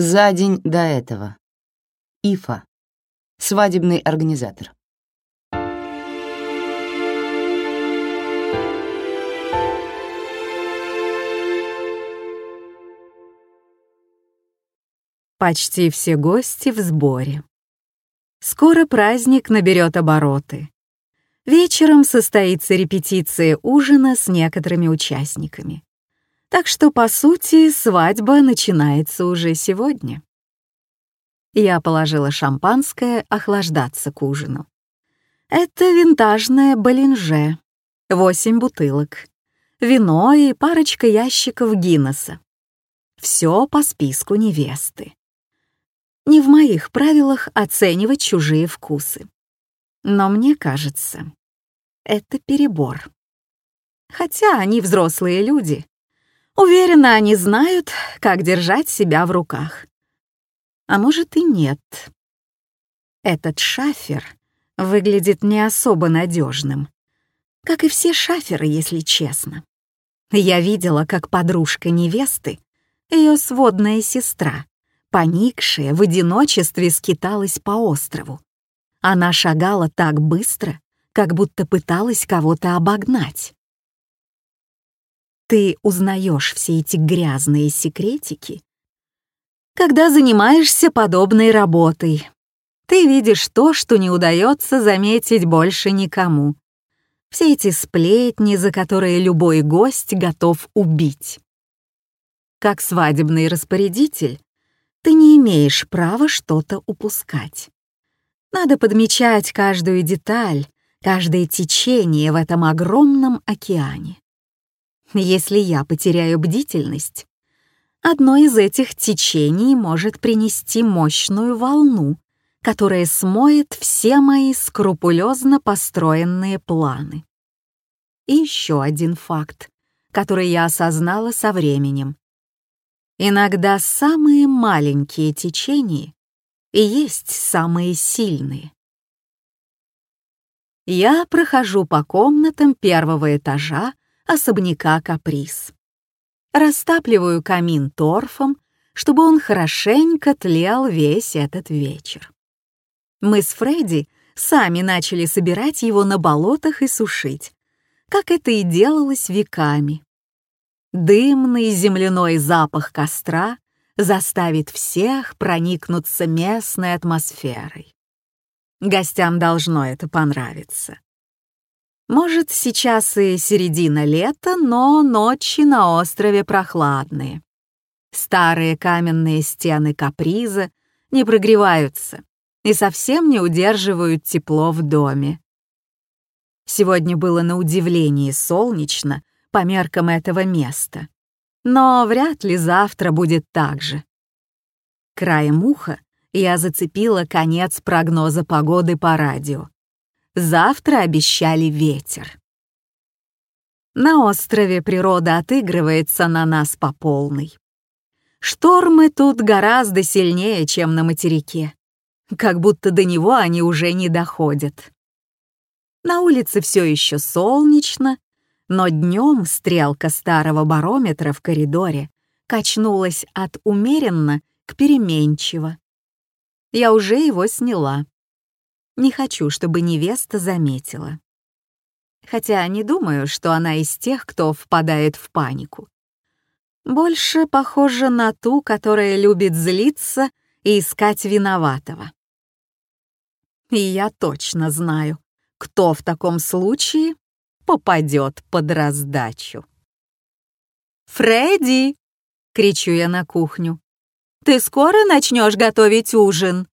За день до этого. Ифа. Свадебный организатор. Почти все гости в сборе. Скоро праздник наберет обороты. Вечером состоится репетиция ужина с некоторыми участниками. Так что, по сути, свадьба начинается уже сегодня. Я положила шампанское охлаждаться к ужину. Это винтажное Болинже, восемь бутылок, вино и парочка ящиков Гиннесса. Все по списку невесты. Не в моих правилах оценивать чужие вкусы. Но мне кажется, это перебор. Хотя они взрослые люди. Уверена, они знают, как держать себя в руках. А может и нет. Этот шафер выглядит не особо надежным, как и все шаферы, если честно. Я видела, как подружка невесты, ее сводная сестра, поникшая, в одиночестве скиталась по острову. Она шагала так быстро, как будто пыталась кого-то обогнать. Ты узнаешь все эти грязные секретики, когда занимаешься подобной работой. Ты видишь то, что не удается заметить больше никому. Все эти сплетни, за которые любой гость готов убить. Как свадебный распорядитель, ты не имеешь права что-то упускать. Надо подмечать каждую деталь, каждое течение в этом огромном океане. Если я потеряю бдительность, одно из этих течений может принести мощную волну, которая смоет все мои скрупулезно построенные планы. И еще один факт, который я осознала со временем. Иногда самые маленькие течения и есть самые сильные. Я прохожу по комнатам первого этажа особняка Каприз. Растапливаю камин торфом, чтобы он хорошенько тлел весь этот вечер. Мы с Фредди сами начали собирать его на болотах и сушить, как это и делалось веками. Дымный земляной запах костра заставит всех проникнуться местной атмосферой. Гостям должно это понравиться. Может, сейчас и середина лета, но ночи на острове прохладные. Старые каменные стены каприза не прогреваются и совсем не удерживают тепло в доме. Сегодня было на удивление солнечно по меркам этого места. Но вряд ли завтра будет так же. Краем уха я зацепила конец прогноза погоды по радио. Завтра обещали ветер. На острове природа отыгрывается на нас по полной. Штормы тут гораздо сильнее, чем на материке. Как будто до него они уже не доходят. На улице все еще солнечно, но днем стрелка старого барометра в коридоре качнулась от умеренно к переменчиво. Я уже его сняла. Не хочу, чтобы невеста заметила. Хотя не думаю, что она из тех, кто впадает в панику. Больше похожа на ту, которая любит злиться и искать виноватого. И я точно знаю, кто в таком случае попадет под раздачу. «Фредди!» — кричу я на кухню. «Ты скоро начнешь готовить ужин?»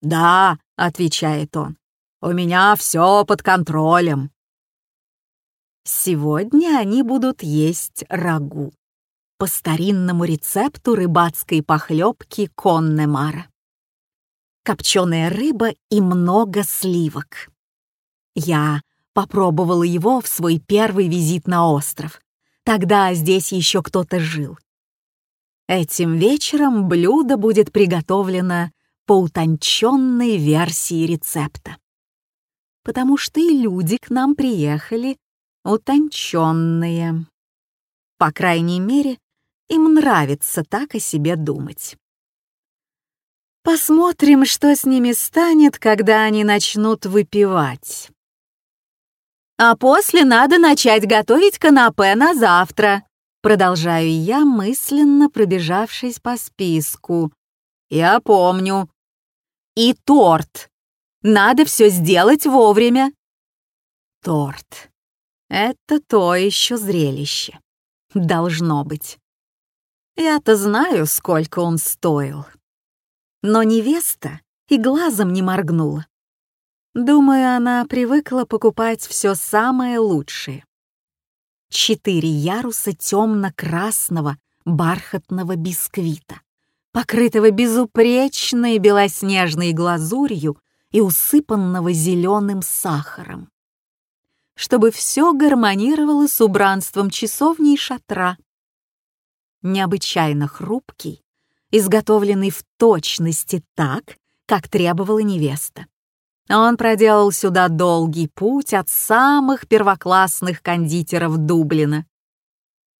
«Да», — отвечает он, — «у меня все под контролем». Сегодня они будут есть рагу по старинному рецепту рыбацкой похлебки Коннемара. Копченая рыба и много сливок. Я попробовала его в свой первый визит на остров. Тогда здесь еще кто-то жил. Этим вечером блюдо будет приготовлено по утонченной версии рецепта. Потому что и люди к нам приехали утонченные. По крайней мере, Им нравится так о себе думать. Посмотрим, что с ними станет, когда они начнут выпивать. А после надо начать готовить канапе на завтра. Продолжаю я, мысленно пробежавшись по списку. Я помню. И торт. Надо все сделать вовремя. Торт. Это то еще зрелище. Должно быть. Я-то знаю, сколько он стоил. Но невеста и глазом не моргнула. Думаю, она привыкла покупать все самое лучшее. Четыре яруса темно-красного бархатного бисквита, покрытого безупречной белоснежной глазурью и усыпанного зеленым сахаром. Чтобы все гармонировало с убранством часовни и шатра. Необычайно хрупкий, изготовленный в точности так, как требовала невеста. Он проделал сюда долгий путь от самых первоклассных кондитеров Дублина.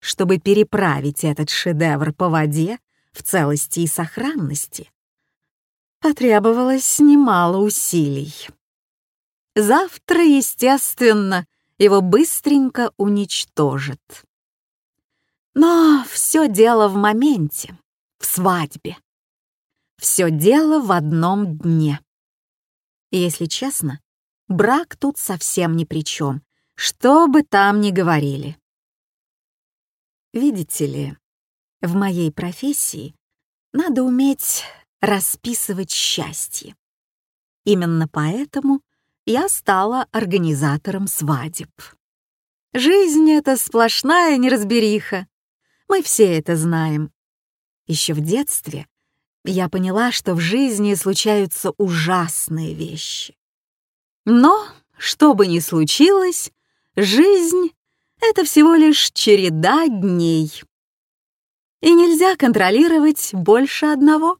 Чтобы переправить этот шедевр по воде в целости и сохранности, потребовалось немало усилий. Завтра, естественно, его быстренько уничтожат. Но все дело в моменте, в свадьбе. Все дело в одном дне. Если честно, брак тут совсем ни при чем, что бы там ни говорили. Видите ли, в моей профессии надо уметь расписывать счастье. Именно поэтому я стала организатором свадеб. Жизнь — это сплошная неразбериха. Мы все это знаем. Еще в детстве я поняла, что в жизни случаются ужасные вещи. Но, что бы ни случилось, жизнь — это всего лишь череда дней. И нельзя контролировать больше одного.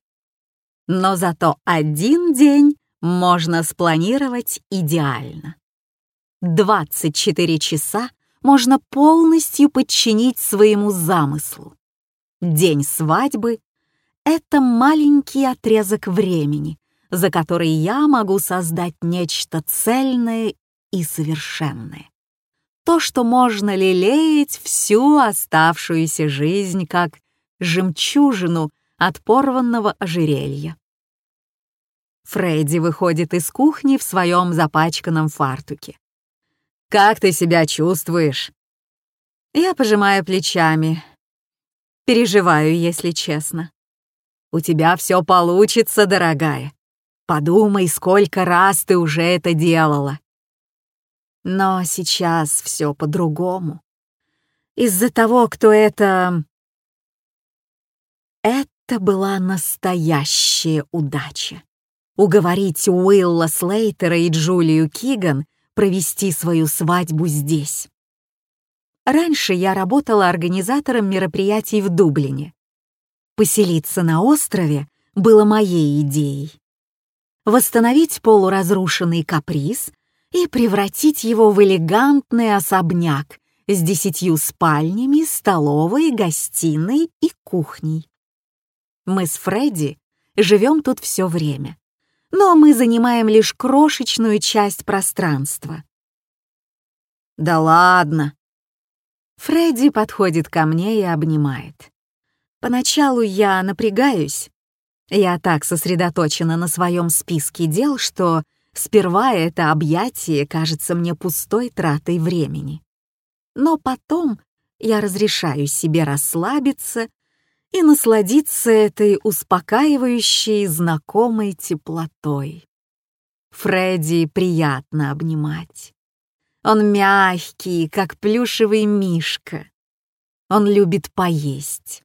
Но зато один день можно спланировать идеально. 24 часа можно полностью подчинить своему замыслу. День свадьбы это маленький отрезок времени, за который я могу создать нечто цельное и совершенное. То, что можно лелеять всю оставшуюся жизнь, как жемчужину от порванного ожерелья. Фредди выходит из кухни в своем запачканном фартуке. «Как ты себя чувствуешь?» Я пожимаю плечами. Переживаю, если честно. У тебя все получится, дорогая. Подумай, сколько раз ты уже это делала. Но сейчас все по-другому. Из-за того, кто это... Это была настоящая удача. Уговорить Уилла Слейтера и Джулию Киган провести свою свадьбу здесь. Раньше я работала организатором мероприятий в Дублине. Поселиться на острове было моей идеей. Восстановить полуразрушенный каприз и превратить его в элегантный особняк с десятью спальнями, столовой, гостиной и кухней. Мы с Фредди живем тут все время, но мы занимаем лишь крошечную часть пространства. «Да ладно!» Фредди подходит ко мне и обнимает. Поначалу я напрягаюсь. Я так сосредоточена на своем списке дел, что сперва это объятие кажется мне пустой тратой времени. Но потом я разрешаю себе расслабиться и насладиться этой успокаивающей, знакомой теплотой. Фредди приятно обнимать. Он мягкий, как плюшевый мишка. Он любит поесть.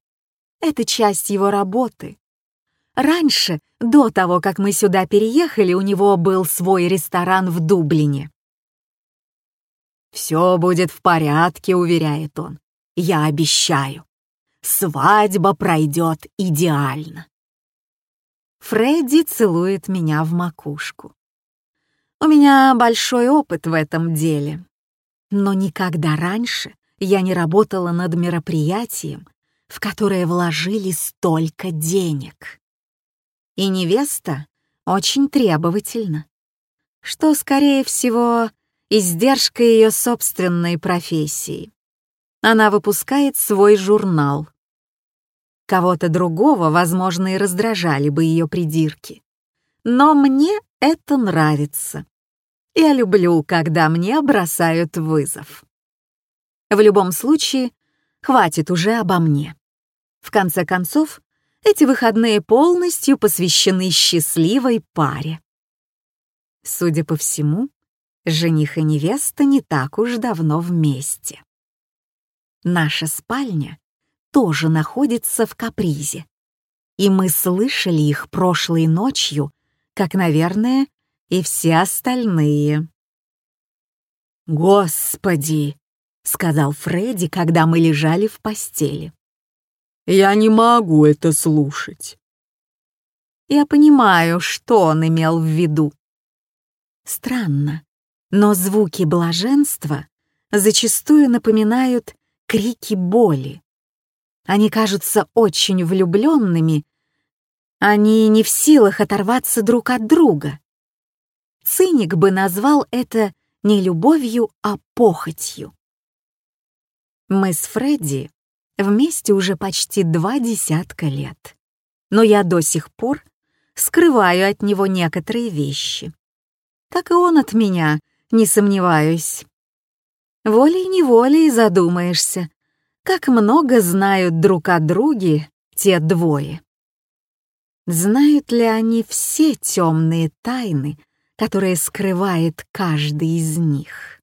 Это часть его работы. Раньше, до того, как мы сюда переехали, у него был свой ресторан в Дублине. «Все будет в порядке», — уверяет он. «Я обещаю. Свадьба пройдет идеально». Фредди целует меня в макушку. У меня большой опыт в этом деле. Но никогда раньше я не работала над мероприятием, в которое вложили столько денег. И невеста очень требовательна, что, скорее всего, издержка ее собственной профессии. Она выпускает свой журнал. Кого-то другого, возможно, и раздражали бы ее придирки. Но мне это нравится. Я люблю, когда мне бросают вызов. В любом случае, хватит уже обо мне. В конце концов, эти выходные полностью посвящены счастливой паре. Судя по всему, жених и невеста не так уж давно вместе. Наша спальня тоже находится в капризе, и мы слышали их прошлой ночью, как, наверное, и все остальные. «Господи!» — сказал Фредди, когда мы лежали в постели. «Я не могу это слушать». Я понимаю, что он имел в виду. Странно, но звуки блаженства зачастую напоминают крики боли. Они кажутся очень влюбленными, они не в силах оторваться друг от друга. Циник бы назвал это не любовью, а похотью. Мы с Фредди вместе уже почти два десятка лет, но я до сих пор скрываю от него некоторые вещи. Как и он от меня, не сомневаюсь. Волей-неволей задумаешься, как много знают друг о друге те двое. Знают ли они все темные тайны, которые скрывает каждый из них?